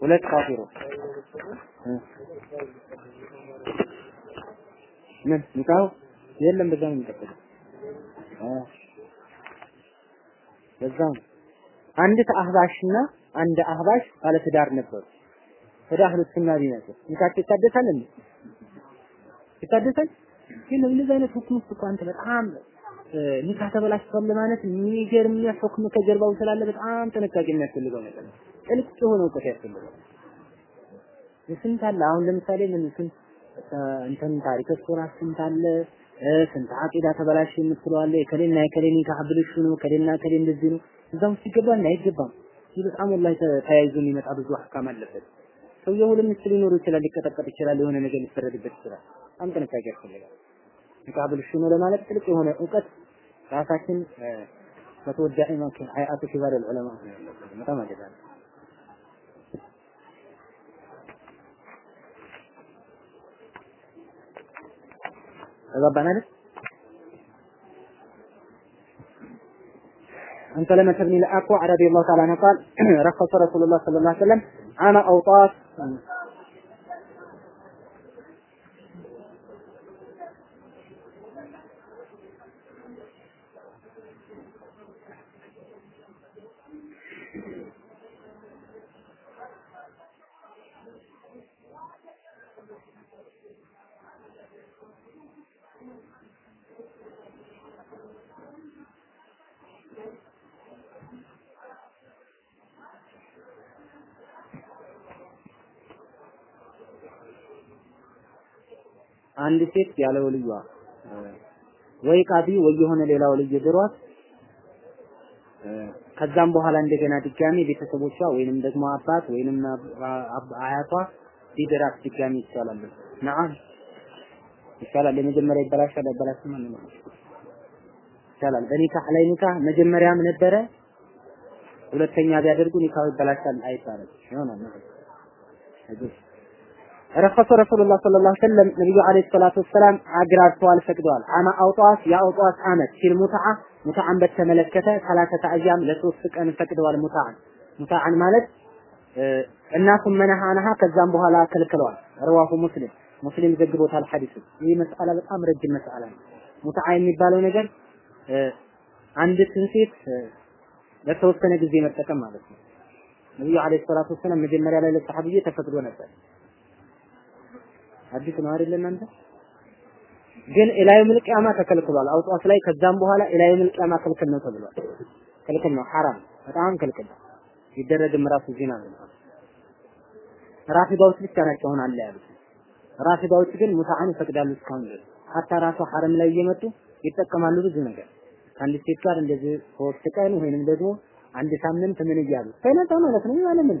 ሁለት ካፊሩ ምን? ኒካሁ? የለም በዛ ነው የሚቀጥለው። በዛ ነው። አንዲት አህባሽና አንድ አህባሽ ባለ ትዳር ነበሩ። ወደ አህሉ ሱና ቢመጡ ይታደሳል እንዴ? ይታደሳል? ግን እንደዚህ አይነት ሁክም እኮ አንተ በጣም ኒካ ተበላሽቷል ማለት የሚገርም ሁክም ከጀርባው ስላለ በጣም ጥንቃቄ የሚያስፈልገው ነገር ነው። ጥልቅ የሆነ እውቀት ያስፈልገው። ስንት አለ? አሁን ለምሳሌ ምን ስንት እንትን ታሪክ ሱራ ስንት አለ? ስንት አቂዳ ተበላሽ የምትለው አለ? የከሌና የከሌ ኒካ ብልሹ ነው ከሌና ከሌ እንደዚህ ነው። እዛ ውስጥ ይገባል አይገባም? ይህ በጣም ወላሂ ተያይዞ የሚመጣ ብዙ አህካም አለበት። ሰውየው ሁለት ሚስት ሊኖሩ ይችላል ሊቀጠቀጥ ይችላል የሆነ ነገር ሊፈረድበት ይችላል። በጣም ጥንቃቄ ያስፈልጋል። ኒካ ብልሹ ለማለት ጥልቅ የሆነ እውቀት ራሳችን በተወዳኢ ማከን ሀይአቱ ኪባር ዑለማ በጣም አደጋ ተግባባን አይደል? عن سلمة بن الأكوع رضي الله تعالى عنه قال رخص رسول الله صلى الله عليه وسلم عام أوطاس አንድ ሴት ያለ ወልዩዋ ወይ ቃዲ ወይ የሆነ ሌላ ወልይ ድሯት ከዛም በኋላ እንደገና ድጋሚ ቤተሰቦቿ ወይንም ደግሞ አባት ወይንም አያቷ ቢድራት ድጋሚ ይቻላል። ነዓም ይቻላል። የመጀመሪያ ይበላሻል አይበላሽም ማለት ነው። ይቻላል። በኒካህ ላይ ኒካህ መጀመሪያም ነበረ፣ ሁለተኛ ቢያደርጉ ኒካህ ይበላሻል አይባልም። ይሆናል ረፈሰ ረሱሉላህ ሰለላሁ ዐለይሂ ወሰለም ነብዩ አለይሂ ሰላቱ ወሰላም አግራርተዋል፣ ፈቅደዋል። አማ አውጣስ የአውጣስ አመት ፊል ሙትዓ ሙትዓን በተመለከተ ሰላሰተ አያም ለሶስት ቀን ፈቅደዋል። ሙትዓን ሙትዓን ማለት እናቱ መነሃነሃ ከዛም በኋላ ከልክለዋል። ረዋሁ ሙስሊም ሙስሊም ዘግቦታል ሐዲሱ። ይህ መስአላ በጣም ረጅም መስአላ ነው። ሙትዓ የሚባለው ነገር አንዲትን ሴት ለተወሰነ ጊዜ መጠቀም ማለት ነው። ነብዩ አለይሂ ሰላቱ ወሰላም መጀመሪያ ላይ ለሰሐቢዬ ተፈቅዶ ነበር። አዲስ ነው አይደል እናንተ? ግን ኢላዩ ምልቂያማ ተከልክሏል። አውጧስ ላይ ከዛም በኋላ ኢላዩ ምልቂያማ ክልክል ነው ተብሏል። ክልክል ነው ሐራም በጣም ክልክል ነው። ይደረግም ራሱ ዚና ነው። ራፊዳዎች ብቻ ናቸው አሁን አለ ያሉት። ራፊዳዎች ግን ሙታዓን ይፈቅዳሉ እስካሁን ድረስ። ሀታ ራሱ ሐረም ላይ እየመጡ ይጠቀማሉ ብዙ ነገር። ከአንድ ሴት ጋር እንደዚህ ሶስት ቀን ወይንም ደግሞ አንድ ሳምንት ምን እያሉ? ሳይነጣ ማለት ነው። ማለት ምን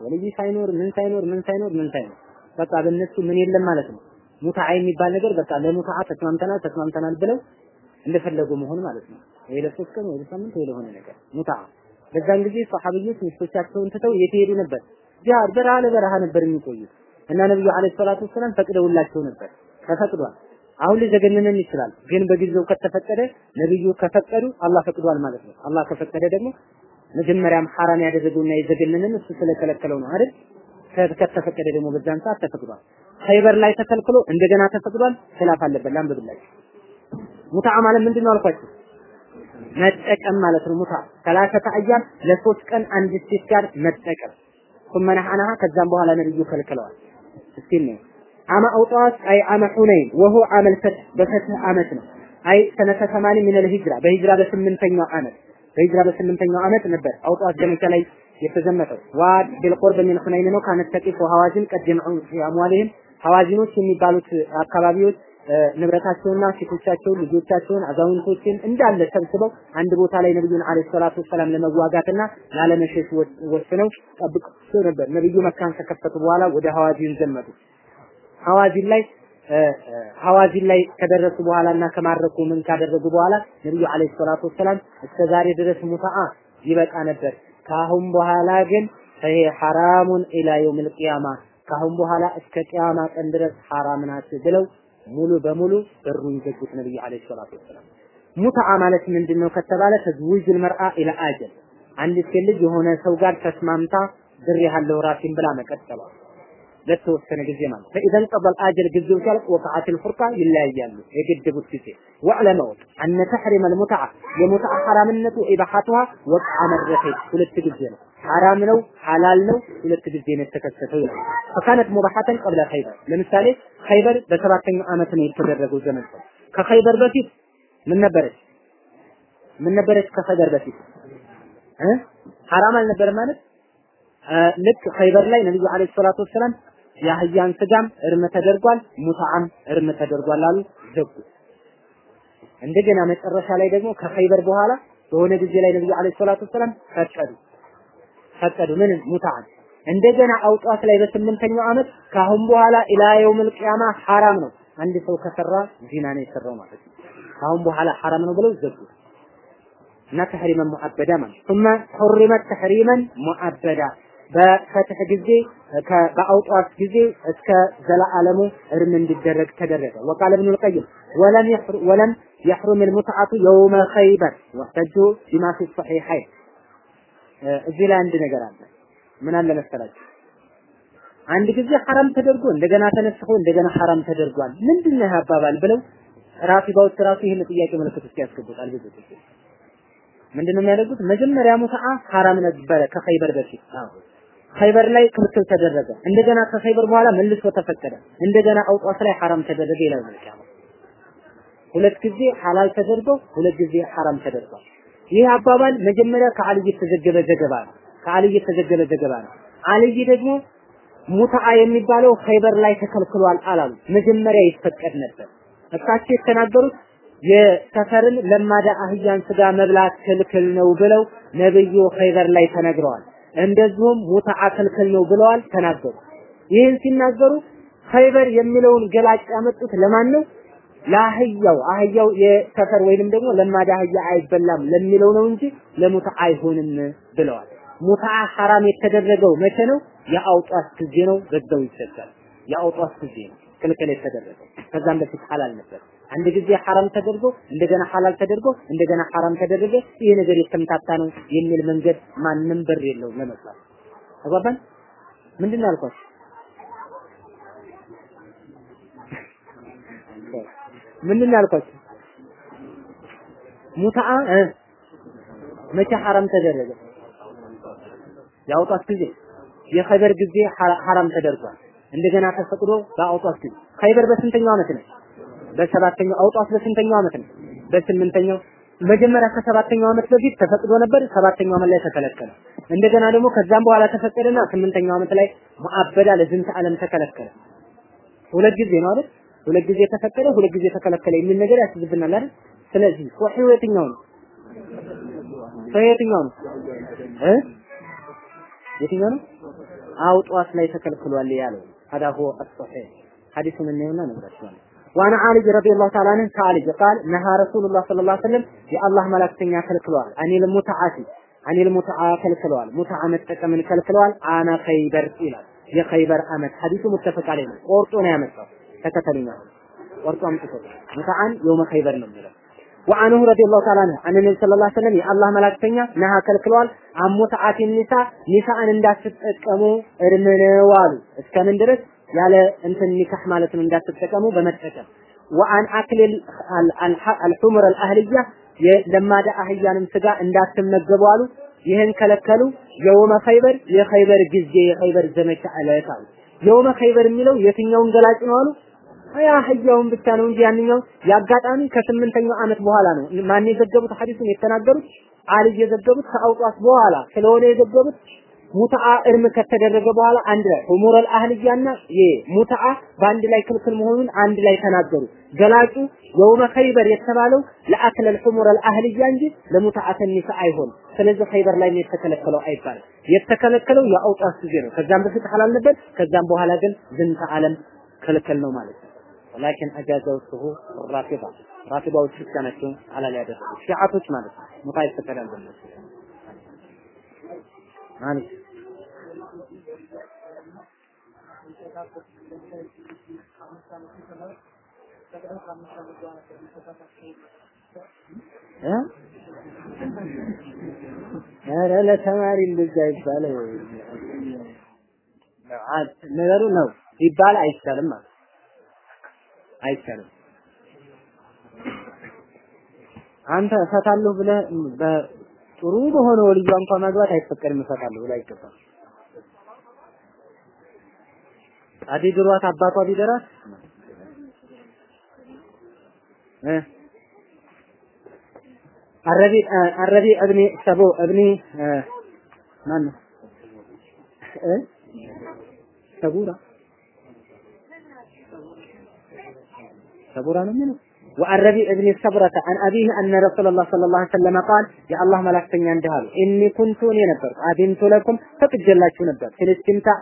ወልይ ሳይኖር ምን ሳይኖር ምን ሳይኖር ምን ሳይኖር በቃ በእነሱ ምን የለም ማለት ነው። ሙታዓ የሚባል ነገር በቃ ለሙታዓ ተስማምተናል ተስማምተናል ብለው እንደፈለጉ መሆን ማለት ነው። ወይ ለሶስት ቀን ወይ ለሳምንት ወይ ለሆነ ነገር ሙታዓ። በዛን ጊዜ ሰሐቢዎች ሚስቶቻቸውን ትተው የት ነበር? ጂሃድ በረሃ ለበረሃ ነበር የሚቆዩት እና ነብዩ አለይሂ ሰላቱ ወሰላም ፈቅደውላቸው ነበር። ተፈቅዷል። አሁን ሊዘገንነን ይችላል፣ ግን በጊዜው ከተፈቀደ ነብዩ ከፈቀዱ አላህ ፈቅዷል ማለት ነው። አላህ ከፈቀደ ደግሞ መጀመሪያም ሐራም ያደረገውና የዘገነነን እሱ ስለከለከለው ነው አይደል? ከተፈቀደ ደግሞ በዛን ሰዓት ተፈቅዷል። ኸይበር ላይ ተከልክሎ እንደገና ተፈቅዷል። ኺላፍ አለበት። ላንብብላችሁ። ሙታ ማለት ምንድነው አልኳችሁ? መጠቀም ማለት ነው። ሙታ ሰላሰተ አያም ለሶስት ቀን አንድ ሴት ጋር መጠቀም ثم نهاها ከዛም በኋላ ነብዩ ከልክለዋል። እስቲ ነው አማ አውጣስ አይ አማ ሁነይን ወሁ አመል ፈትህ በፈትህ አመት ነው። አይ ሰነተ 80 ሚን الهجرة በሂጅራ በስምንተኛው አመት በሂጅራ በስምንተኛው አመት ነበር አውጣስ ዘመቻ ላይ የተዘመተው واد بالقرب من حنين ነው كانت ثقيف هوازن في أموالهم ሐዋዚኖች የሚባሉት አካባቢዎች ንብረታቸውና ሴቶቻቸውን፣ ልጆቻቸውን፣ አዛውንቶችን እንዳለ ሰብስበው አንድ ቦታ ላይ ነብዩን عليه الصلاة والسلام ለመዋጋትና ላለመሸሽ ወስነው ጠብቀው ነበር። ነብዩ መካን ከከፈቱ በኋላ ወደ ሐዋዚን ዘመቱ። ሐዋዚን ላይ ሐዋዚን ላይ ከደረሱ በኋላ እና ከማረኩ ምን ካደረጉ በኋላ ነብዩ አለይሂ ሰላቱ ወሰላም እስከ ድረስ ሙታአ ይበቃ ነበር። ካሁን በኋላ ግን ይሄ ሐራሙን ኢላ የውሚል ቂያማ ካሁን በኋላ እስከ ቂያማ ቀን ድረስ ሐራም ናት ብለው ሙሉ በሙሉ በሩን ዘጉት ነብዩ አለይሂ ሰላቱ ወሰላም። ሙትዓ ማለት ምንድነው ከተባለ ተዝዊጅል መርአ ኢላ አጀል አንድ ሴት ልጅ የሆነ ሰው ጋር ተስማምታ ድር ያለው ራሴን ብላ መቀጠሏ ለተወሰነ ጊዜ ማለት ፈኢዘን ቀበል አጀል ጊዜው ሲያልቅ ወቃዓት ልፉርቃ ይለያያሉ። የገደቡት ጊዜ ወቅ አነ ተሕሪመ ልሙትዓ የሙትዓ ሐራምነቱ ኢባሐቱሃ ወቅዓ መድረከኝ ሁለት ጊዜ ነው። ሐራም ነው ሐላል ነው ሁለት ጊዜ ነው የተከሰተው ይላል። ፈካነት ሙባሐተን ቀብለ ኸይበር ለምሳሌ ኸይበር በሰባተኛው ዓመት ነው የተደረገው ዘመን። ከኸይበር በፊት ምን ነበረች? ምን ነበረች ከኸይበር በፊት? እ ሐራም አልነበር ማለት? ልክ ኸይበር ላይ ነብዩ አለይሂ ሰላቱ ወሰላም የአህያን ስጋም እርም ተደርጓል፣ ሙታዓም እርም ተደርጓል አሉ ዘጉ። እንደገና መጨረሻ ላይ ደግሞ ከኸይበር በኋላ በሆነ ጊዜ ላይ ነብዩ አለይሂ ሰላቱ ወሰላም ፈቀዱ ፈቀዱ ምን ሙታዓን እንደገና አውጧት ላይ በስምንተኛው ዓመት ካሁን በኋላ ኢላ የውመል ቂያማ ሐራም ነው አንድ ሰው ከሰራ ዚና ነው የሰራው ማለት ነው። ካሁን በኋላ ሐራም ነው ብለው ዘጉ። እና ተሕሪመን ሙአበዳ ማለት ثم حرمت تحريما مؤبدا በፈትህ ጊዜ በአውጣት ጊዜ እስከ ዘለዓለሙ እርም እንዲደረግ ተደረገ። ወቃለ ኢብኑ ልቀይም ወለም ወለም የሕሩም ልሙትዓቱ የውመ ኸይበር ወሕተጁ ቢማ ፊ ሰሒሐይን። እዚህ ላይ አንድ ነገር አለ። ምን አለ መሰላችሁ? አንድ ጊዜ ሐራም ተደርጎ እንደገና ተነስቶ እንደገና ሐራም ተደርጓል። ምንድን ነው አባባል ብለው ራፊዳዎች ራሱ ይህን ጥያቄ ምልክት ውስጥ ያስገቡታል ብዙ ጊዜ ምንድነው የሚያደርጉት? መጀመሪያ ሙትዓ ሐራም ነበረ ከኸይበር በፊት ኸይበር ላይ ክልክል ተደረገ። እንደገና ከኸይበር በኋላ መልሶ ተፈቀደ። እንደገና አውጧት ላይ ሐራም ተደረገ ይላል ሁለት ጊዜ ሐላል ተደርጎ ሁለት ጊዜ ሐራም ተደርጓል። ይህ አባባል መጀመሪያ ከአልይ የተዘገበ ዘገባ ነው። ከአልይ የተዘገበ ዘገባ ነው። አልይ ደግሞ ሙትዓ የሚባለው ኸይበር ላይ ተከልክሏል አላሉ። መጀመሪያ ይፈቀድ ነበር። እሳቸው የተናገሩት የሰፈርን ለማዳ አህያን ስጋ መብላት ክልክል ነው ብለው ነብዩ ኸይበር ላይ ተነግረዋል። እንደዚሁም ሙትዓ ክልክል ነው ብለዋል ተናገሩ። ይህን ሲናገሩ ኸይበር የሚለውን ገላጭ ያመጡት ለማን ነው? ለአህያው አህያው የሰፈር ወይንም ደግሞ ለማዳ አህያ አይበላም ለሚለው ነው እንጂ ለሙትዓ አይሆንም ብለዋል። ሙትዓ ሐራም የተደረገው መቼ ነው? የአውጧት ጊዜ ነው። በዛው ይሰጣል። የአውጧት ጊዜ ነው ክልክል የተደረገው። ከዛም በፊት ሐላል ነበር። አንድ ጊዜ ሐራም ተደርጎ እንደገና ሐላል ተደርጎ እንደገና ሐራም ተደረገ። ይሄ ነገር የተምታታ ነው የሚል መንገድ ማንም በር የለውም ለመስራት። ተግባባን? ምንድን ነው ያልኳችሁ? ምንድን ነው ያልኳችሁ? ሙታአ መቼ ሐራም ተደረገ? ያውጣት ጊዜ የኸይበር ጊዜ ሐራም ተደርጓል። እንደገና ተፈቅዶ በአውጣት ጊዜ ኸይበር በስንተኛው ዓመት ነው? በሰባተኛው አውጧት በስንተኛው ዓመት ነው? በስምንተኛው መጀመሪያ ከሰባተኛው አመት በፊት ተፈቅዶ ነበር። ሰባተኛው አመት ላይ ተከለከለ። እንደገና ደግሞ ከዛም በኋላ ተፈቀደና ስምንተኛው አመት ላይ ሙአበዳ ለዝንተ ዓለም ተከለከለ። ሁለት ጊዜ ነው አይደል? ሁለት ጊዜ ተፈቀደ፣ ሁለት ጊዜ ተከለከለ የሚል ነገር ያስይዝብናል አይደል? ስለዚህ ሶሒህ የትኛው ነው? ሶሒህ የትኛው ነው እ የትኛው ነው? አውጧት ላይ ተከልክሏል ያለው ታዲያ ሆ ሐዲሱን እናየውና ነግራችኋለሁ። ዋና አልይ ረዲየላሁ ተዓላ አንሁ ከአልይ ቃል ነሃ ረሱሉላህ ሰለላሁ ዐለይሂ ወሰለም የአላህ መላእክተኛ ከልክለዋል። አኒል ሙተዓቲ አኒል ሙተዓ ከልክለዋል። ሙተዓ መጠቀምን ከልክለዋል። አና ኸይበር ይላል። የኸይበር አመት ሐዲሱ ሙተፈቅ ዐለይህ ነው። ቆርጦ ነው ያመጣው። ተከተሉኝ። ቆርጦ አምጥቶ ሙተዓን የውመ ኸይበር ነው የሚለው ወአንሁ ረዲየላሁ ተዓላ አንሁ አን ነብይ ሰለላሁ ዐለይሂ ወሰለም የአላህ መላእክተኛ ነሃ ከልክለዋል። አሙተዓቲ ኒሳ ኒሳን እንዳትጠቀሙ እርም አሉ። እስከምን ድረስ ያለ እንትን ኒካህ ማለት ነው እንዳትጠቀሙ በመጠቀም ወአን አክል አልሑምር አልአህልያ የለማዳ አህያንም ስጋ እንዳትመገቡ አሉ። ይህን ከለከሉ። የውመ ኸይበር የኸይበር ጊዜ የኸይበር ዘመቻ ዕለት አሉ። የውመ ኸይበር የሚለው የትኛውን ገላጭ ነው አሉ? አህያውን ብቻ ነው እንጂ ያንኛው ያጋጣሚ ከስምንተኛው ዓመት በኋላ ነው። ማን የዘገቡት ሐዲሱን የተናገሩት አልይ የዘገቡት ከአውጧት በኋላ ስለሆነ የዘገቡት ሙትዓ እርም ከተደረገ በኋላ አንድ ላይ ኡሙረል አህልያና የሙትዓ በአንድ ላይ ክልክል መሆኑን አንድ ላይ ተናገሩ። ገላጩ የውመ ኸይበር የተባለው ለአክለ ኡሙረል አህልያ እንጂ ለሙትዓተ ኒሳ አይሆን። ስለዚህ ኸይበር ላይ የተከለከለው አይባልም። የተከለከለው የአውጣት ጊዜ ነው። ከዛም በፊት ሐላል ነበር። ከዛም በኋላ ግን ዝንተ ዓለም ክልክል ነው ማለት ነው። ወላኪን አጃዘው ስሁ ራፊዳ ራፊዳዎች ብቻ ናቸው ሐላል ያደረጉት ሺዓቶች ማለት ነው። ሙታ ይፈቀዳል በእነሱ ማለት ኧረ ለተማሪ እንደዛ ይባላል። ነገሩ ነው ይባል አይቻልም ማለት አይቻልም። አንተ እፈታለሁ ብለህ በጥሩ በሆነ ወልዩ እንኳን ማግባት አይፈቀድም። እፈታለሁ ብለህ አይገባም። አዲ ድሯት አባቷ ቢደራት እ? አረቢ አረቢ እብኒ ሰቦ እብኒ ማን እ? ሰቡራ? ሰቡራ ነው የሚለው وعن ربيع بن سبرة عن أبيه أن رسول الله صلى الله عليه وسلم قال يا الله ملاك تنيان دهالو إني كنت نبر. أذنت لكم فقد جلاችሁ ነበር في الاستمتاع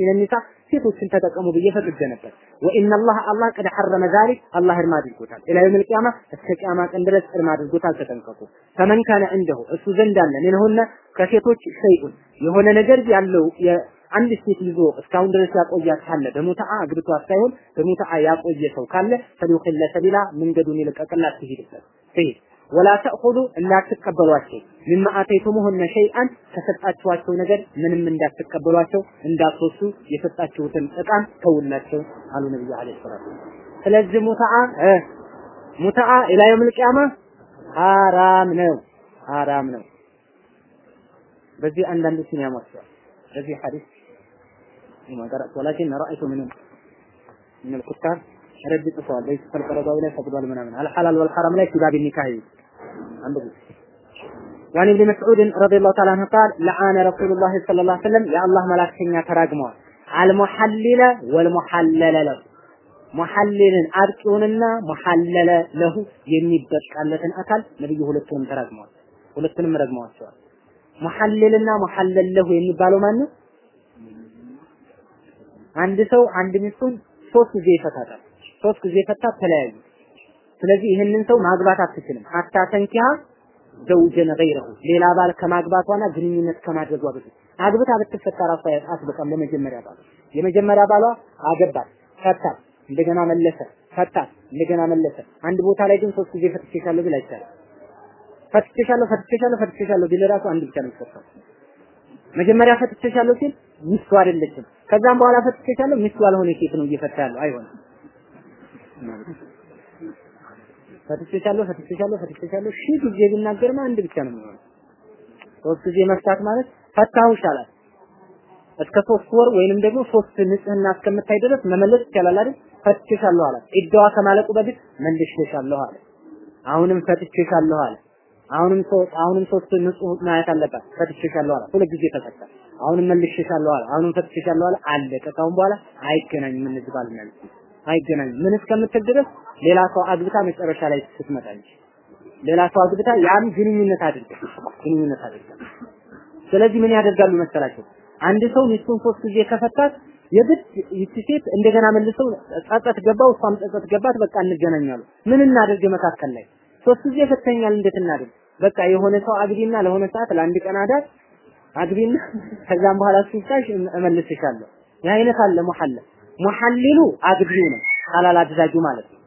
من النساء ሴቶችን ተጠቀሙ ብዬ ፈቅጄ ነበር ወኢነ አላህ አላህ ቀድ ሐረመ ዛሊክ አላህ እርም አድርጎታል ኢላ የውም ቂያማ እስከ ቂያማ ቀን ድረስ እርም አድርጎታል ተጠንቀቁ። ፈመን ካነ እንደሁ እሱ ዘንድ አለ ምንሁነ ከሴቶች ሸይኡን የሆነ ነገር ያለው አንድ ሴት ይዞ እስካሁን ድረስ ያቆያት ካለ በሙታአ አግብቷት ሳይሆን በሙታአ ያቆየ ሰው ካለ ፈሊውኺለ ሰቢላ መንገዱን ይልቀቅላት ትሄድበት። ትሄድ ወላ ተእኹዙ እንዳትቀበሏቸው ሚማ አተይቱሙሁነ ሸይአን ከሰጣችኋቸው ነገር ምንም እንዳትቀበሏቸው እንዳትወሱ የሰጣችሁትን ዕቃን ተውላቸው አሉ ነብዩ አለይሂ ሰላቱ ስለዚህ ሙታአ ሙታአ ኢላ የውመል ቂያማ ሐራም ነው ሐራም ነው። በዚህ አንዳንዱ ያሟቸዋል በዚህ ሐዲስ وما قرأت ولكن رأيت من من الكتاب ረድ ጽፏል። በዚህ ተልቀረባው ላይ ፈቅዷል ምናምን አልሐላል ወልሐራም ላይ ኪታብ ኒካህ አንብቡ። وعن ابن مسعود رضي الله تعالى عنه قال لعان رسول الله صلى الله عليه وسلم يا الله ملاكتኛ ተራግመዋል አልሙሐሊለ ወልሙሐለለ له ሙሐሊልን አጥቂውንና ሙሐለለ ለሁ የሚበቃለትን አካል ነብዩ ሁለቱንም ተራግመዋል። ሁለቱንም ረግመዋቸዋል። ሙሐሊልና ሙሐለል ለሁ የሚባለው ማን ነው? አንድ ሰው አንድ ሚስቱን ሶስት ጊዜ ይፈታታል። ሶስት ጊዜ ፈታት ተለያዩ። ስለዚህ ይህንን ሰው ማግባት አትችልም። ሀታ ተንኪያ ዘውጀን ገይረሁ ሌላ ባል ከማግባቷና ግንኙነት ከማድረጓ በፊት አግብታ ብትፈታ ራሷ አትበቃም። ለመጀመሪያ ባሏ የመጀመሪያ ባሏ አገባት፣ ፈታት፣ እንደገና መለሰ፣ ፈታት፣ እንደገና መለሰ። አንድ ቦታ ላይ ግን ሶስት ጊዜ ፈትቼሻለሁ ቢል አይቻልም። ፈትቼሻለሁ፣ ፈትቼሻለሁ፣ ፈትቼሻለሁ ቢል ራሱ አንድ ብቻ ነው የሚፈታው። መጀመሪያ ፈትቼሻለሁ ሲል ሚስቱ አይደለችም። ከዛም በኋላ ፈትቼሻለሁ ሚስቱ ያልሆነ ሴት ነው እየፈታ ያለው። አይሆንም። ፈትቼሻለሁ ፈትቼሻለሁ ፈትቼሻለሁ ሺህ ጊዜ ቢናገርማ አንድ ብቻ ነው የሚሆነው። ሶስት ጊዜ መፍታት ማለት ፈታሁሽ አላት። እስከ ሶስት ወር ወይንም ደግሞ ሶስት ንጽህና እስከምታይ ድረስ መመለስ ይቻላል አይደል? ፈትቼሻለሁ አላት። ኢዳዋ ከማለቁ በፊት መልሼሻለሁ አለ። አሁንም ፈትቼሻለሁ አለ። አሁንም ሶስት አሁንም ሶስት ንጹህ ማየት አለባት። ፈትቼሻለሁ አለ። ሁለት ጊዜ ተፈታ። አሁንም መልሼሻለሁ አለ። አሁንም ፈትቼሻለሁ አለ። አለቀ። ካሁን በኋላ አይገናኝም። ባልና ሚስት አይገናኝም። ምን እስከምትል ድረስ ሌላ ሰው አግብታ መጨረሻ ላይ ስትመጣ እንጂ ሌላ ሰው አግብታ ያን ግንኙነት አድርጋ ግንኙነት አድርጋ። ስለዚህ ምን ያደርጋሉ መሰላቸው? አንድ ሰው ሚስቱን ሶስት ጊዜ ከፈታት የግድ ይቺ ሴት እንደገና መልሰው ጸጸት ገባው፣ እሷም ጸጸት ገባት። በቃ እንገናኛሉ። ምን እናደርግ መካከል ላይ ሶስት ጊዜ ፈተኛል፣ እንዴት እናደርግ? በቃ የሆነ ሰው አግቢና ለሆነ ሰዓት ለአንድ ቀን አዳር አግቢና ከዛም በኋላ ሲሳሽ እመልስሻለሁ። ያ አይነት አለ ሙሐለ ሙሐሊሉ አግቢው ነው ሐላል አድራጁ ማለት ነው።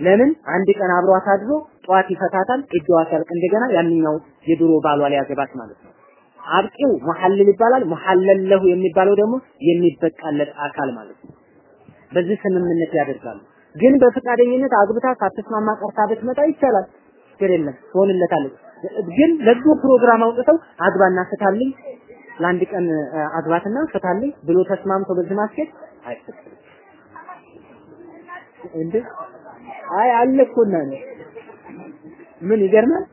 ለምን አንድ ቀን አብሯት አድሮ ጠዋት ይፈታታል። እጇዋ ሲያልቅ እንደገና ያንኛው የድሮ ባሏ ሊያገባት ማለት ነው። አብቂው ሙሐልል ይባላል። ሙሐለል የሚባለው ደግሞ የሚበቃለት አካል ማለት ነው። በዚህ ስምምነት ያደርጋሉ። ግን በፈቃደኝነት አግብታ ሳትስማማ ቀርታ ብትመጣ ይቻላል፣ ችግር የለም ትሆንለታለች። ግን ለዚህ ፕሮግራም አውጥተው አግባና ፍታልኝ ለአንድ ቀን አግባትና ፍታልኝ ብሎ ተስማምቶ በዚህ ማስኬድ አይፈቅድም። እንዴ! አይ አለ እኮ ምን ይገርማል?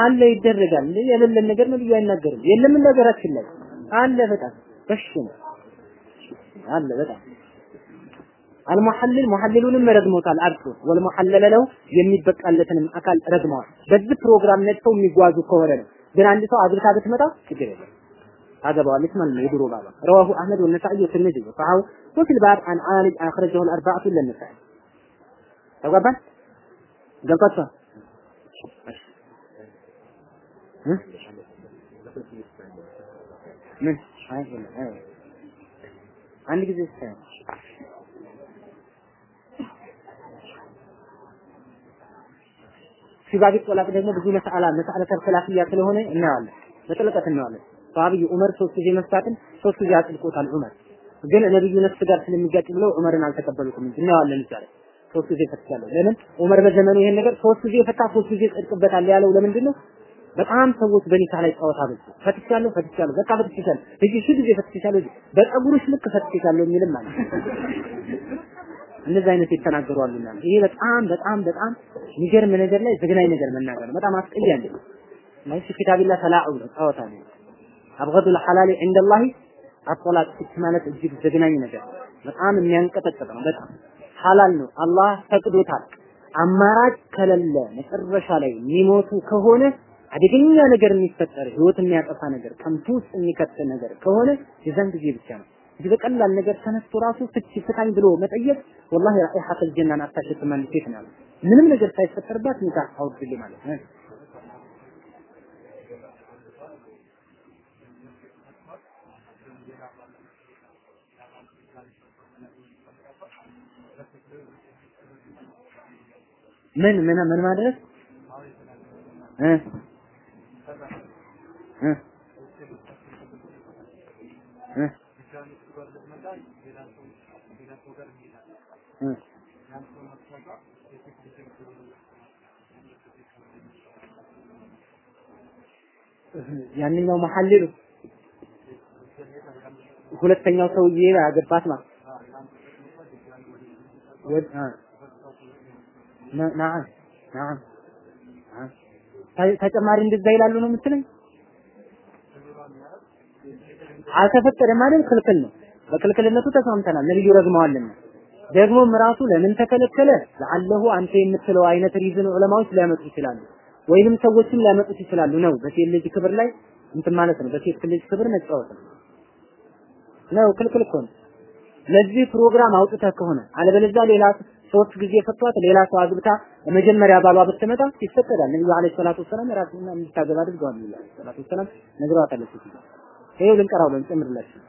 አለ ይደረጋል። የሌለን ነገር ነው ብዬ አይናገርም። የለም ነገራችን ላይ? አለ በጣም እሺ ነው። አለ በጣም አልሙሐልል ሙሐልሉንም ረግሞታል አብሶ ወልሙሐለለ ለው የሚበቃለትንም አካል ረግመዋል። በዚህ ፕሮግራም ነጥተው የሚጓዙ ከሆነ ነው። ግን አንድ ሰው አግብታ ብትመጣ ችግር የለም ታገባዋለች ማለት ነው። የድሮ ባሏ ረዋሁ አህመድ ወነሳኢ ወትርሚዚ ወሰሐሁ ወፊ ልባብ አን አሊጅ አኽረጀሁ ልአርባዕቱ ለነሳኢ ተጓባን ገብቷችኋል? ምን አንድ ጊዜ ሳይሆን ሲባቢ ጦላቅ ደግሞ ብዙ መስአላ መስአለ ተርፈላፊያ ስለሆነ እናያለን በጥልቀት እናያለን ሰሃቢዩ ዑመር ሶስት ጊዜ መፍታትን ሶስት ጊዜ አጥልቆታል ዑመር ግን ነብዩ ነፍስ ጋር ስለሚጋጭ ብለው ዑመርን አልተቀበሉትም እንጂ እናየዋለን እዛ ላይ ሶስት ጊዜ ፈትቻለሁ። ለምን ዑመር በዘመኑ ይሄን ነገር ሶስት ጊዜ ፈታ ሶስት ጊዜ ጸድቅበታል ያለው ለምንድን ነው? በጣም ሰዎች በኒካ ላይ ጨዋታ በዙ። ፈትቻለሁ ፈትቻለሁ በቃ ፈትቻለሁ እዚህ ሺህ ጊዜ ፈትቻለሁ በፀጉርሽ ልክ ፈትቻለሁ የሚልም አለ። እንደዚህ አይነት የተናገሩ አሉና ይሄ በጣም በጣም በጣም የሚገርም ነገር ላይ ዘግናኝ ነገር መናገር በጣም አስቀያሚ ነው። ማለት ኪታቢላ ተላዑ ነው ጨዋታ ነው። አብገዱል ሐላል ዐንደላሂ አጠላቅ ፍች ማለት እጅግ ዘግናኝ ነገር በጣም የሚያንቀጠቅጥ ነው። በጣም ሐላል ነው፣ አላህ ፈቅዶታል። አማራጭ ከሌለ መጨረሻ ላይ የሚሞቱ ከሆነ አደገኛ ነገር የሚፈጠር ህይወት የሚያጠፋ ነገር ከንቱ ውስጥ የሚከት ነገር ከሆነ የዛን ጊዜ ብቻ ነው በቀላል ነገር ተነስቶ ራሱ ፍቺ ፍታኝ ብሎ መጠየቅ ወላሂ ራኢሐተል ጀናን አታሸትም አንድ ሴት ነው? ምንም ነገር ሳይፈጠርባት ኒካህ አውርድልኝ ማለት ነው። ምን ምን ምን እ እ? እ? እ ያንኛው መሐልል ሁለተኛው ሰውዬ ያገባት ማለት ወድ ተጨማሪ እንደዛ ይላሉ ነው የምትለኝ? አልተፈቀደም ማለት ክልክል ነው። በክልክልነቱ ተስማምተናል። ነብዩ ረግመዋልና ደግሞም ራሱ ለምን ተከለከለ? ለአለሁ አንተ የምትለው አይነት ሪዝን ዑለማዎች ሊያመጡ ይችላሉ፣ ወይንም ሰዎችም ሊያመጡት ይችላሉ። ነው በሴት ልጅ ክብር ላይ እንትን ማለት ነው። በሴት ልጅ ክብር መጫወት ነው ነው ክልክል እኮ ነው። ለዚህ ፕሮግራም አውጥተህ ከሆነ አለበለዚያ ሌላ ሶስት ጊዜ ፈቷት ሌላ ሰው አግብታ መጀመሪያ ባሏ ብትመጣ ይፈቀዳል። ነብዩ አለይሂ ሰላቱ ወሰላም ራሱና እንድታገባ አድርገዋል። ሰላቱ ወሰላም እሱ ይሄው ልንቀራው ነው እንጨምርላችሁ።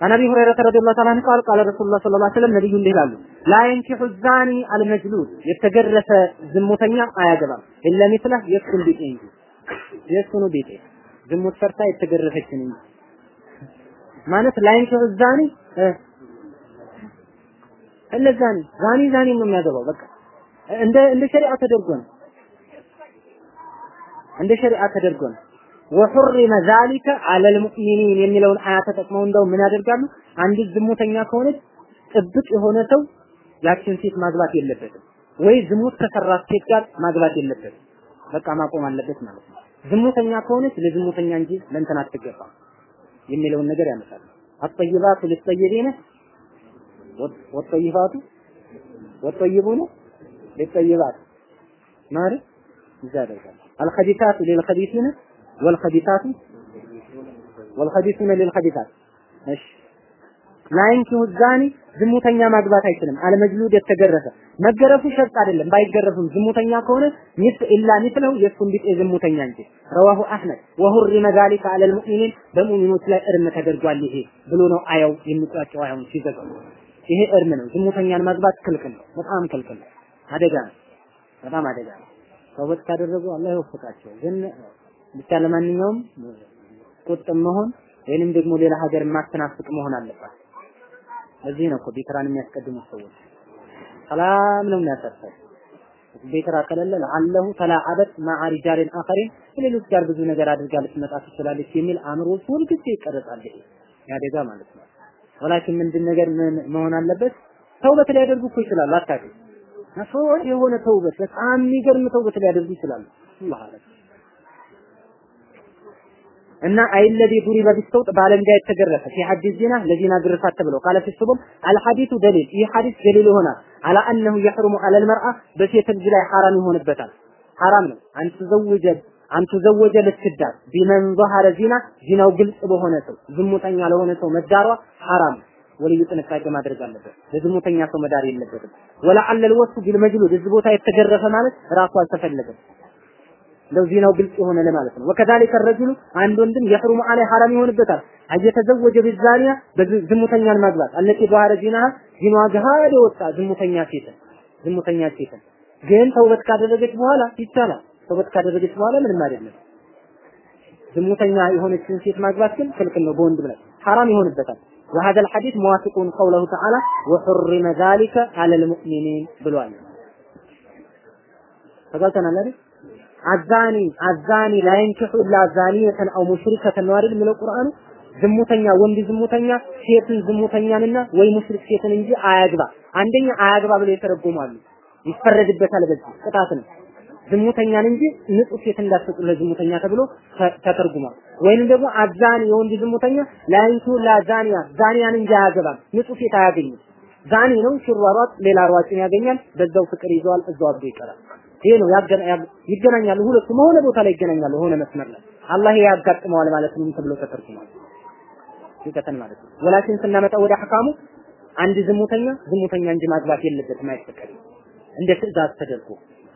عن ابي هريره رضي الله تعالى عنه قال قال رسول الله صلى الله عليه وسلم ነብዩ እንዲህ ይላሉ ላ ينكح الزاني المجلود የተገረፈ ዝሙተኛ አያገባም ኢላ ሚስለህ የሱን ቢጤ እንጂ የሱኑ ቢጤ ዝሙት ሰርታ የተገረፈችን እንጂ ማለት ላ ينكح الزاني እነዛኒ ዛኒ ዛኒ ነው የሚያገባው በቃ እንደ እንደ ሸሪዓ ተደርጎ ነው እንደ ሸሪዓ ተደርጎ ነው ወሑሪመ ዛሊከ አለል ሙእሚኒን የሚለውን አያ ተጠቅመው እንደው ምን ያደርጋሉ? አንዲት ዝሙተኛ ከሆነች ጥብቅ የሆነ ሰው ያችን ሴት ማግባት የለበትም፣ ወይ ዝሙት ከሰራት ሴት ጋር ማግባት የለበትም። በቃ ማቆም አለበት ማለት ነው። ዝሙተኛ ከሆነች ለዝሙተኛ እንጂ ለእንትን አትገባም የሚለውን ነገር ያመጣል። አጠይባቱ ልጠይቢነ ወጠይባቱ ወጠይቡነ ልጠይባት ማለት እዛ ያደርጋል። አልኸቢታቱ ሊልኸቢቲነ ወልኸቢታቱ ወልኸቢቱነ ሊልኸቢታት እሺ لا ينكح الزاني ዝሙተኛ ማግባት አይችልም። المجلود የተገረፈ መገረፉ ሸርጥ አይደለም። ባይገረፍም ዝሙተኛ ከሆነ إلا مثله የእሱን ቢጤ ዝሙተኛ እንጂ رواه أحمد وحرم ذلك على المؤمنين በሙእሚኖች ላይ እርም ተደርጓል። ይሄ ብሎ ነው አያው የሚቋጨው አያውን ሲዘጋው ይሄ እርም ነው። ዝሙተኛን ማግባት ክልክል ነው። በጣም ክልክል ነው። አደጋ ነው። በጣም አደጋ ነው። ሰዎች ካደረጉ አላህ ይወፍቃቸው። ግን ብቻ ለማንኛውም ቁጥብ መሆን ወይንም ደግሞ ሌላ ሀገር ማስተናፍቅ መሆን አለባት። ለዚህ ነው እኮ ቤትራን የሚያስቀድሙት ሰዎች ሰላም ነው የሚያሳፈር ቤትራ ከሌለ ለአለሁ ተላዓበት ማዓ ሪጃልን አኸሪን ከሌሎች ጋር ብዙ ነገር አድርጋ ልትመጣ ትችላለች የሚል አእምሮ ሁልጊዜ ይቀረጻል። ይሄ ያደጋ ማለት ነው። ወላኪን ምንድን ነገር መሆን አለበት? ተውበት ሊያደርጉ እኮ ይችላሉ። አታውቅም። ሰዎች የሆነ ተውበት በጣም የሚገርም ተውበት ሊያደርጉ ይችላሉ። እና አይለዚ ዱሪበ ቢስተውጥ ባለንጋ የተገረፈ ፊ ሐዲስ ዜና ለዜና ግርፋት ተብሎ ቃለ ፊስቡም አልሐዲሱ ደሊል ይህ ሐዲስ ደሊል ይሆናል አላ አነሁ የሕሩሙ አለል መርአ በሴት ልጅ ላይ ሐራም ይሆንበታል ሐራም ነው አንትዘውጀ አንትዘወጀ ልትዳር ቢመን ظهረ ዚና ዚናው ግልጽ በሆነ ሰው ዝሙተኛ ለሆነ ሰው መዳሯ ሐራም ወልዩ ጥንቃቄ ማድረግ አለበት። ለዝሙተኛ ሰው መዳር የለበትም። ወለዓለ ልወሱ ቢልመጅሉድ እዚህ ቦታ የተገረፈ ማለት ራሱ አልተፈለገም። ለው ዚናው ግልጽ የሆነ ለማለት ነው። ወከዛሊከ ረጁሉ አንድ ወንድም የሕሩሙ አለይ ሐራም ይሆንበታል አየተዘወጀ ቢዛኒያ ዝሙተኛን ማግባት አለቲ ባህረ ዚናሃ ዚናዋ ገሃድ የወጣ ዝሙተኛ ሴትን ዝሙተኛ ሴትን ግን ተውበት ካደረገች በኋላ ይቻላል። ተውበት ካደረገች በኋላ ምንም አይደለም። ዝሙተኛ የሆነችን ሴት ማግባት ግን ክልክል ነው። በወንድ ላይ ሐራም ይሆንበታል። وهذا الحديث موافق قوله تعالى وحرم ذلك على المؤمنين ብሏል ተጋልተናል አይደል አዛኒ አዛኒ ላይንኪሑ ኢላ ዛኒየተን አው ሙሽሪከተን ነው አይደል የሚለው ቁርአኑ ዝሙተኛ ወንድ ዝሙተኛ ሴትን ዝሙተኛንና ወይ ሙሽሪክ ሴትን እንጂ አያግባ አንደኛ አያግባ ብለው የተረጎማሉ ይፈረድበታል በዚህ ቅጣት ነው ዝሙተኛን እንጂ ንጹህ ሴት እንዳትሰጡ ለዝሙተኛ ተብሎ ተተርጉሟል። ወይንም ደግሞ አዛኒ የወንድ ዝሙተኛ ላይንቱ ላዛኒያ ዛኒያን እንጂ አያገባም፣ ንጹህ ሴት አያገኝም። ዛኒ ነው ሲሯሯጥ ሌላ ሯጭን ያገኛል፣ በዛው ፍቅር ይዘዋል፣ እዛው አብዶ ይቀራል። ይሄ ነው ይገናኛሉ፣ ሁለቱም ሆነ ቦታ ላይ ይገናኛሉ፣ ሆነ መስመር ላይ። አላህ ያጋጥመዋል ማለት ነው ተብሎ ተተርጉሟል። ይቀተን ማለት ነው። ወላኪን ስናመጣ ወደ አህካሙ አንድ ዝሙተኛ ዝሙተኛ እንጂ ማግባት የለበትም አይፈቀድም፣ እንደ ትዕዛዝ ተደርጎ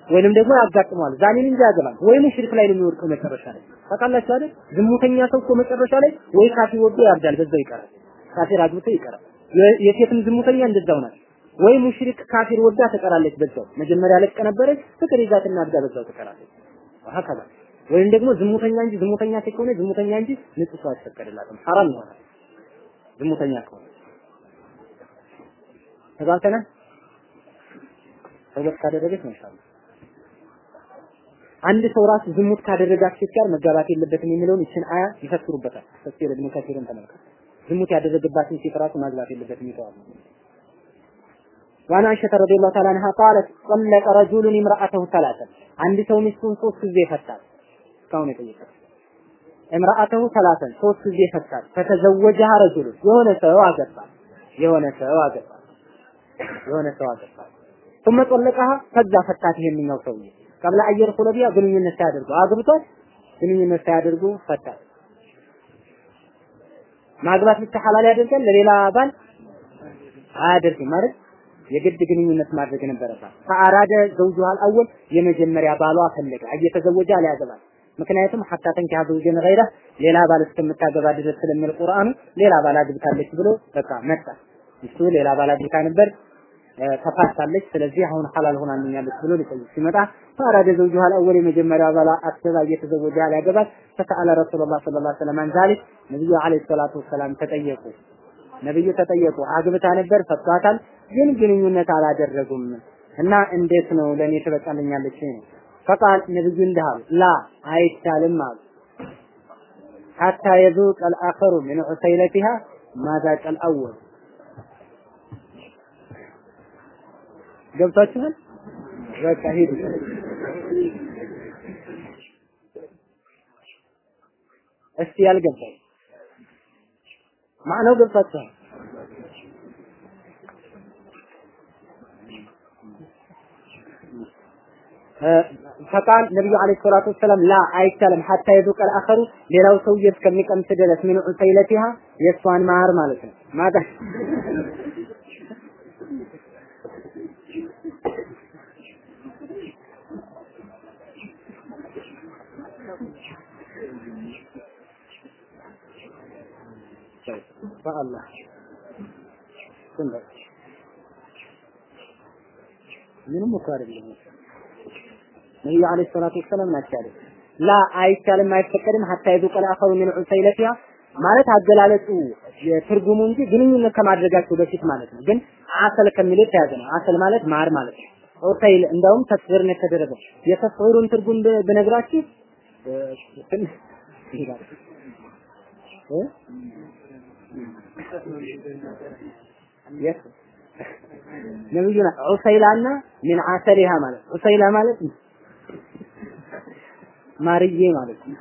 ወይንም ደግሞ ያጋጥመዋል። ዛኔን እንጂ ያገባል። ወይ ሙሽሪክ ላይ ነው የሚወድቀው መጨረሻ ላይ። ታውቃላችሁ አይደል? ዝሙተኛ ሰው እኮ መጨረሻ ላይ ወይ ካፊር ወዶ ያብዳል በዛው ይቀራል። ካፊር አግብቶ ይቀራል። የሴትም ዝሙተኛ እንደዛው ናት ወይ ሙሽሪክ ካፊር ወዳ ትቀራለች በዛው መጀመሪያ ለቀ ነበረች ፍቅር ይዛትና አብዳ በዛው ትቀራለች ወሀከዛ ወይም ደግሞ ዝሙተኛ እንጂ ዝሙተኛ ከሆነ ዝሙተኛ እንጂ ንጹህ ሰው አይፈቀድላትም ሐራም ይሆናል ዝሙተኛ ከሆነ ተጋልተናል ተውበት ካደረገች ማሻአላህ አንድ ሰው ራሱ ዝሙት ካደረጋት ሴት ጋር መጋባት የለበትም የሚለውን ይችን አያ ይፈስሩበታል። ተፍሲር ኢብኑ ከሲርን ተመልከት። ዝሙት ያደረገባትን ሴት ራሱ ማግባት የለበትም ይተዋል። ዋና አይሸተ ረዲየላሁ ተዓላ አንሃ ቃለት ጠለቀ ረጁሉን ኢምራአተሁ ሰላሰን አንድ ሰው ሚስቱን ሶስት ጊዜ ፈታት። እስካሁን የጠየቀው እምራአተሁ ሰላሰን ሶስት ጊዜ ፈታት። ከተዘወጀሃ ረጁሉን የሆነ ሰው አገባ የሆነ ሰው አገባ የሆነ ሰው አገባ ثم طلقها ከዛ ፈታት ይሄንኛው ሰውዬ ቀብለ አየር ኩለቢያ ግንኙነት ሳያደርጉ አግብቷል ግንኙነት ሳያደርጉ ፈታት ማግባት ብቻ ሐላል ያደርጋል ለሌላ ባል አያደርግም ማለት የግድ ግንኙነት ማድረግ ነበረባት። ፈአራደ ዘውጁሃል አወል የመጀመሪያ ባሏ ፈለገ። እየተዘወጀ አልያገባል ምክንያቱም ሐታ ተንኪሃ ዘውጀን ገይረ ሌላ ባል እስከምታገባ ድረስ ስለሚል ቁርአኑ ሌላ ባል አግብታለች ብሎ በቃ መጣ። እሱ ሌላ ባል አግብታ ነበር ተፋታለች። ስለዚህ አሁን ሐላል ሆናልኛለች ብሎ ሊጠይቅ ሲመጣ ፈአራደ ዘውጁሃ አልአወል የመጀመሪያ ባሏ አትባ እየተዘወጀ አልያገባት ፈሰአለ ረሱላህ ሰለላሁ ዐለይሂ ወሰለም አን ዛሊክ ነብዩ ዐለይሂ ሰላቱ ወሰላም ተጠየቁ። ነብዩ ተጠየቁ። አግብታ ነበር ፈቷታል ግን ግንኙነት አላደረጉም። እና እንዴት ነው ለኔ ትበቃልኛለች? ነው ፈቃል ነብዩ እንዲህ አሉ። ላ አይቻልም አሉ። ሐታ የዙቅ አልአኸሩ ምን ዑሰይለቲሃ ማዛቅ አልአወል ገብታችኋል በቃ ሂዱ። እስቲ ያልገባኝ። ማዕናው ገብታችኋል ፈቃል ነብዩ አለይሂ ሰላቱ ወሰላም ላ አይቻልም። ሐታ የዱቀ አልአኸሩ ሌላው ሰውዬ እስከሚቀምስ ድረስ ምን ዑሰይለቲሃ የእሷን ማር ማለት ነው። ማታ በአላህ ዝም በል ምንም እኮ አይደለም ነብዩ አለይሂ ሰላቱ ወሰላም ናቸው ላ አይቻልም አይፈቀድም ሐታ የዱቀ አልአኸሩ ሚን ዑሰይለቲሃ ማለት አገላለጹ የትርጉሙ እንጂ ግንኙነት ከማድረጋቸው በፊት ማለት ነው። ግን አሰል ከሚለው የተያዘ ነው። አሰል ማለት ማር ማለት ነው። ዑሰይል እንደውም ተስጊር ነው የተደረገው። የተስጊሩን ትርጉም ብነግራችሁ ነብዩና ዑሰይላና ምን አሰሊሃ ማለት ዑሰይላ ማለት ማርዬ ማለት ነው።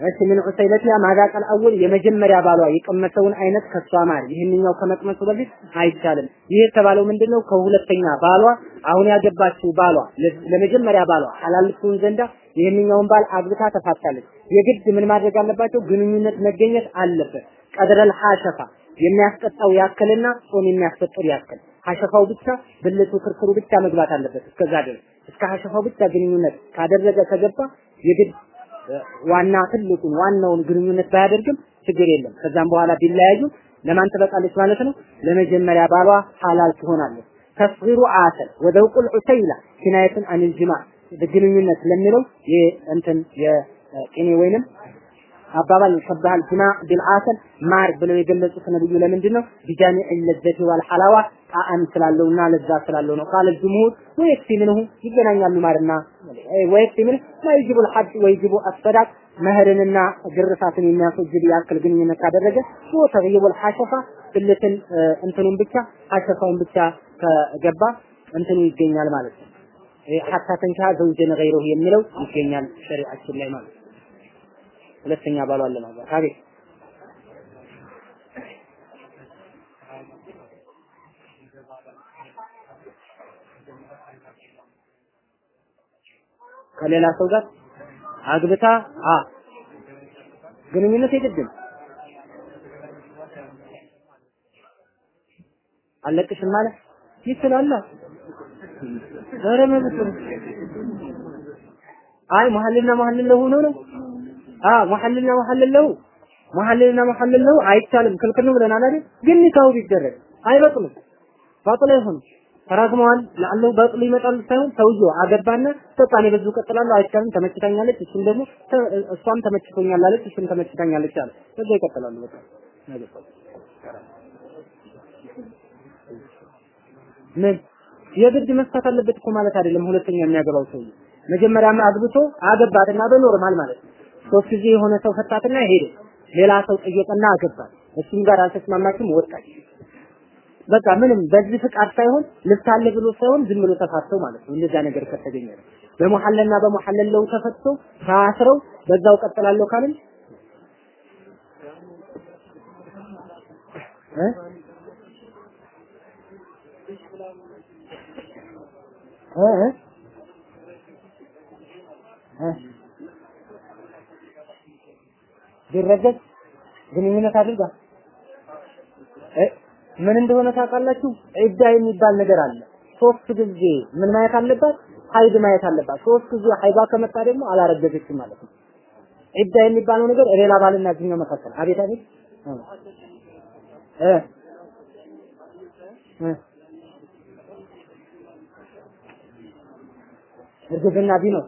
እሺ ምን ዑሰይለቲያ ማዛቀል አወል የመጀመሪያ ባሏ የቀመሰውን አይነት ከሷ ማር ይህንኛው ከመቅመሱ በፊት አይቻልም። ይህ የተባለው ምንድነው? ከሁለተኛ ባሏ አሁን ያገባችው ባሏ ለመጀመሪያ ባሏ ሐላል ትሆን ዘንዳ ይህንኛውን ባል አግብታ ተፋታለች። የግድ ምን ማድረግ አለባቸው? ግንኙነት መገኘት አለበት። ቀድረል ሐሸፋ የሚያስቀጣው ያክልና ጾም የሚያስፈጥር ያክል ሐሸፋው ብቻ ብልቱ ክርክሩ ብቻ መግባት አለበት። እስከዛ ድረስ እስከ ሐሸፋው ብቻ ግንኙነት ካደረገ ከገባ የግድ ዋና ትልቁን ዋናውን ግንኙነት ባያደርግም ችግር የለም። ከዛም በኋላ ቢለያዩ ለማን ትበቃለች ማለት ነው? ለመጀመሪያ ባሏ ሐላል ትሆናለች። ተስጊሩ አሰል ወደውቁል ዑሰይላ ኪናየትን አኒል ጅማ ግንኙነት ለሚለው እንትን የቅኔ ወይንም አባባል ሸባል ቡና ቢልዓሰል ማር ብለው የገለጹት ነብዩ ለምንድን ነው ቢጃሚዕ ለዘቲ ወል ሐላዋ ጣዕም ስላለውና ለዛ ስላለው ነው ቃለ ጅምሁር ወይክፊ ምንሁ ይገናኛሉ ማለትና ወይክፊ ምን ማይጅቡ ልሐድ ወይጅቡ አስፈዳቅ መህርንና ግርፋትን የሚያስወግድ ያክል ግንኙነት ካደረገ ሶ ተገይቡ ልሐሸፋ ብልትን እንትኑን ብቻ ሐሸፋውን ብቻ ከገባ እንትኑ ይገኛል ማለት ነው። ሐታ ተንካ ዘውጀን ገይረሁ የሚለው ይገኛል ሸሪዓችን ላይ ማለት ነው። ሁለተኛ ባሏ አለማግባት አቤት ከሌላ ሰው ጋር አግብታ አ ግንኙነት የግድም አለቅሽም ማለት ይችላል። ኧረ መብት አይ መሐልና መሐል ለሁ ነው ነው አ መሐልና መሐል ለሁ መሐልና መሐል ለሁ አይቻልም ክልክል ነው ብለናል አይደል? ግን ኒካሁ ቢደረግ አይበጥልም። ባጥል አይሆንም። ተራግመዋል ለአላህ ባጥል ይመጣል ሳይሆን ሰውየው አገባና ተጣኔ በዙ ቀጥላለሁ አይቻልም ተመችታኛለች እሱም ደግሞ እሷም ተመችቶኛል አለች እሱም ተመችታኛለች አለ። በዛ ይቀጥላሉ በቃ ምን የግድ መስፋት አለበት እኮ ማለት አይደለም። ሁለተኛ የሚያገባው ሰው መጀመሪያም አግብቶ አገባትና በኖርማል ማለት ነው። ሶስት ጊዜ የሆነ ሰው ፈታትና ሄደ። ሌላ ሰው ጠየቀና አገባት። እሱም ጋር አልተስማማችም፣ ወጣች። በቃ ምንም በዚህ ፍቃድ ሳይሆን ልፍታለ ብሎ ሳይሆን ዝም ብሎ ተፋተው ማለት ነው። እንደዛ ነገር ከተገኘ ነው። በመሐለና በመሐለለው ተፈቶ ታስረው በዛው ቀጥላለሁ ካልን? እ? እ? ቢረገዝ ግንኙነት አድርጋ ምን እንደሆነ ታውቃላችሁ? ዒዳ የሚባል ነገር አለ። ሶስት ጊዜ ምን ማየት አለባት? ሀይድ ማየት አለባት። ሶስት ጊዜ ሀይባ ከመጣ ደግሞ አላረገዘችም ማለት ነው። ዒዳ የሚባለው ነገር ሌላ ባልና እዚህኛው መካከል አቤት አቤት እርግዝና ቢኖር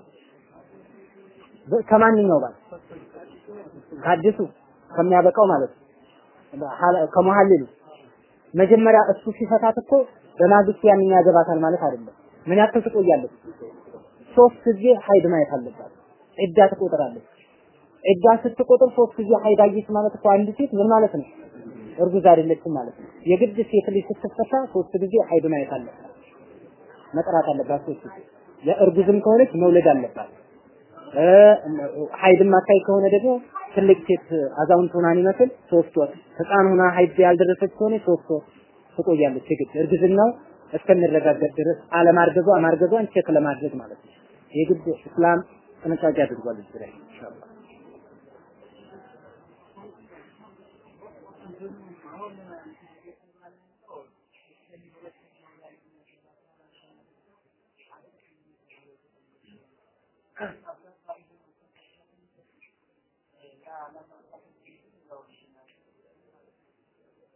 ከማንኛው ባል ከአዲሱ ከሚያበቃው ማለት ነው ከመሐልሉ መጀመሪያ እሱ ሲፈታት እኮ በማግስቱ ያንኛ ያገባታል ማለት አይደለም። ምን ያክል ትቆያለች? ሶስት ጊዜ ሀይድ ማየት አለባት። ዒዳ ትቆጥራለች። ዒዳ ስትቆጥር ሶስት ጊዜ ሀይድ አየች ማለት እኮ አንድ ሴት ምን ማለት ነው? እርጉዝ አይደለችም ማለት ነው። የግድ ሴት ልጅ ስትፈታ ሶስት ጊዜ ሀይድ ማየት አለባት፣ መጥራት አለባት። ሶስት ጊዜ የእርጉዝም ከሆነች መውለድ አለባት። ሀይድ ማታይ ከሆነ ደግሞ ትልቅ ሴት አዛውንት ሆና ይመስል ሶስት ወር ህፃን ሆና ሀይድ ያልደረሰች ከሆነ ሶስት ወር ትቆያለች። የግድ እርግዝናው እስከሚረጋገጥ ድረስ አለማርገዟ ማርገዟን check ለማድረግ ማለት ነው። የግድ እስላም ጥንቃቄ አድርጓል እዚህ ላይ ኢንሻአላህ።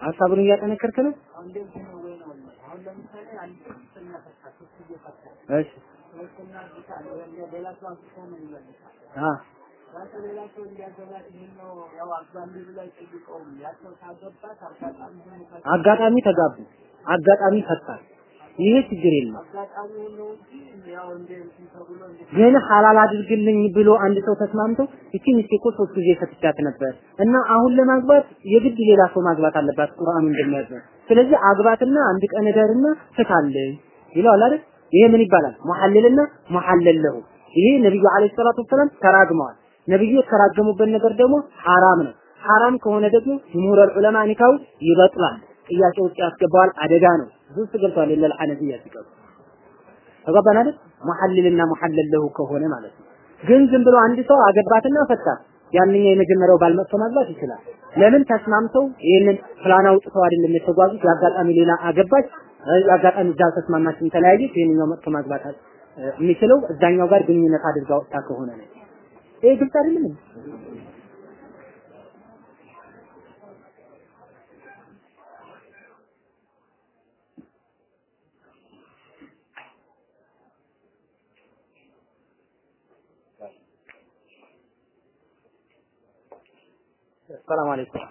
ሀሳቡን እያጠነከርክ ነው። እሺ። አጋጣሚ ተጋቡ፣ አጋጣሚ ፈታል። ይሄ ችግር የለም። ግን ሐላል አድርግልኝ ብሎ አንድ ሰው ተስማምቶ እቺ ሚስቴ እኮ ሶስት ጊዜ ፈትቻት ነበር እና አሁን ለማግባት የግድ ሌላ ሰው ማግባት አለባት ቁርአኑ እንደሚያዘው። ስለዚህ አግባትና አንድ ቀን እደርና ፍታለኝ ይለዋል አይደል? ይሄ ምን ይባላል? ሙሐልልና ሙሐለለሁ። ይሄ ነብዩ አለይሂ ሰላቱ ወሰላም ተራግመዋል። ነብዩ የተራገሙበት ነገር ደግሞ ሐራም ነው። ሐራም ከሆነ ደግሞ ጅምሁር ዑለማ ኒካው ይበጥላል። ጥያቄ ውስጥ ያስገባዋል። አደጋ ነው። ብዙ ውስጥ ገብቷል። ለል ሐነፊያ ሲቀሩ ተገባን አይደል? መሐልልና መሐለል ለሁ ከሆነ ማለት ነው። ግን ዝም ብሎ አንድ ሰው አገባትና ፈታት ያንኛ የመጀመሪያው ባል ማግባት ይችላል። ለምን ተስማምተው ይህንን ፕላን አውጥተው አይደለም የተጓዙት። የአጋጣሚ ሌላ አገባች፣ የአጋጣሚ እዛ ተስማማችን ተለያየች። ይህንኛው መጥቶ ማግባት የሚችለው እዛኛው ጋር ግንኙነት አድርጋ ወጥታ ከሆነ ነው። ይሄ ግልጽ አይደለም። ሰላም አለይኩም።